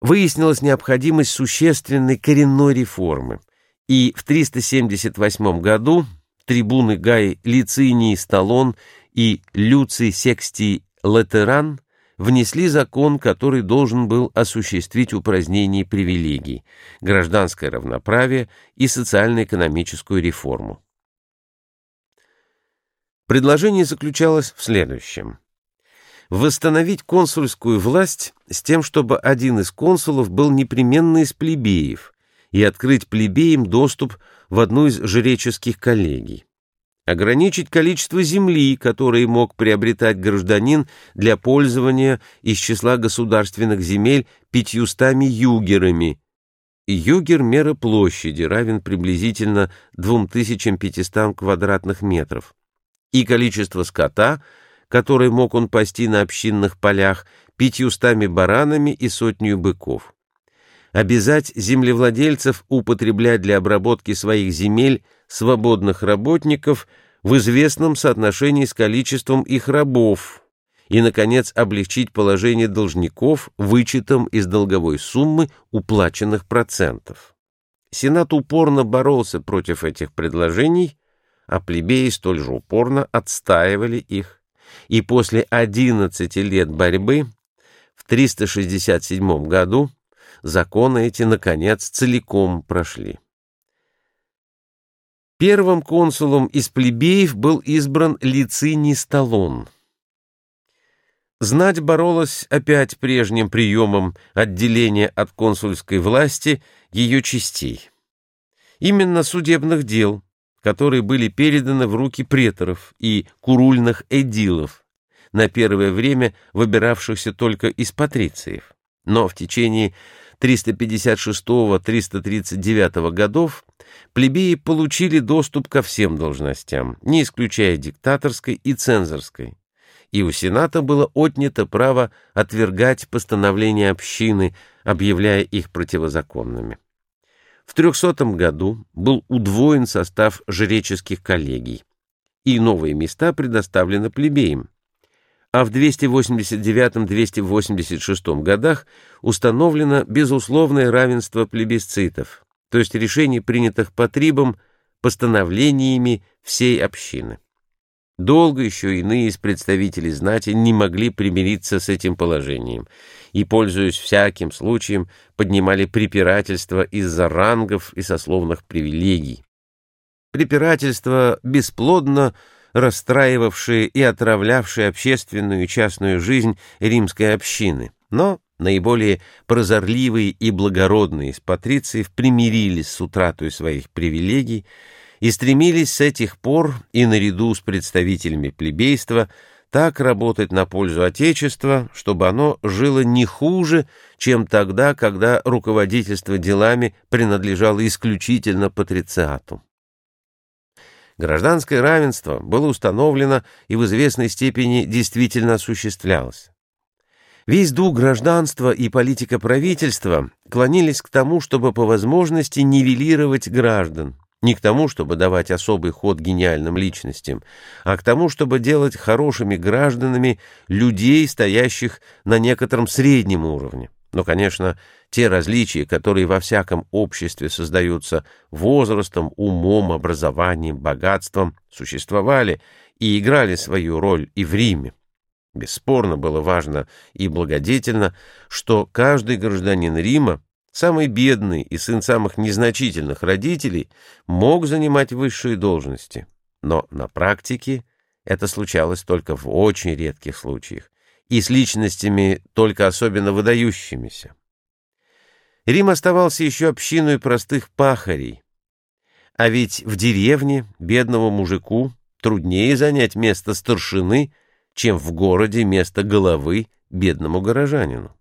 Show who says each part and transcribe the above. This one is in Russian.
Speaker 1: выяснилась необходимость существенной коренной реформы, и в 378 году трибуны Гай Лициний Сталлон и Люций Секстий Латеран внесли закон, который должен был осуществить упразднение привилегий, гражданское равноправие и социально-экономическую реформу. Предложение заключалось в следующем. Восстановить консульскую власть с тем, чтобы один из консулов был непременно из плебеев, и открыть плебеям доступ в одну из жреческих коллегий ограничить количество земли, которые мог приобретать гражданин для пользования из числа государственных земель пятьюстами югерами. Югер – мера площади, равен приблизительно 2500 квадратных метров. И количество скота, которое мог он пасти на общинных полях, пятьюстами баранами и сотню быков. Обязать землевладельцев употреблять для обработки своих земель свободных работников в известном соотношении с количеством их рабов и, наконец, облегчить положение должников вычетом из долговой суммы уплаченных процентов. Сенат упорно боролся против этих предложений, а плебеи столь же упорно отстаивали их, и после 11 лет борьбы в 367 году законы эти, наконец, целиком прошли. Первым консулом из плебеев был избран Лициний Сталлон. Знать боролась опять прежним приемом отделения от консульской власти ее частей. Именно судебных дел, которые были переданы в руки преторов и курульных эдилов, на первое время выбиравшихся только из патрициев. Но в течение 356-339 годов плебеи получили доступ ко всем должностям, не исключая диктаторской и цензорской, и у Сената было отнято право отвергать постановления общины, объявляя их противозаконными. В 300 году был удвоен состав жреческих коллегий, и новые места предоставлены плебеям а в 289-286 годах установлено безусловное равенство плебисцитов, то есть решений, принятых по трибам, постановлениями всей общины. Долго еще иные из представителей знати не могли примириться с этим положением и, пользуясь всяким случаем, поднимали препирательство из-за рангов и сословных привилегий. Препирательство бесплодно расстраивавшие и отравлявшие общественную и частную жизнь римской общины. Но наиболее прозорливые и благородные из патрициев примирились с утратой своих привилегий и стремились с этих пор и наряду с представителями плебейства так работать на пользу Отечества, чтобы оно жило не хуже, чем тогда, когда руководительство делами принадлежало исключительно патрициату. Гражданское равенство было установлено и в известной степени действительно осуществлялось. Весь дух гражданства и политика правительства клонились к тому, чтобы по возможности нивелировать граждан, не к тому, чтобы давать особый ход гениальным личностям, а к тому, чтобы делать хорошими гражданами людей, стоящих на некотором среднем уровне. Но, конечно, те различия, которые во всяком обществе создаются возрастом, умом, образованием, богатством, существовали и играли свою роль и в Риме. Бесспорно было важно и благодетельно, что каждый гражданин Рима, самый бедный и сын самых незначительных родителей, мог занимать высшие должности. Но на практике это случалось только в очень редких случаях и с личностями только особенно выдающимися. Рим оставался еще общиной простых пахарей, а ведь в деревне бедному мужику труднее занять место старшины, чем в городе место головы бедному горожанину.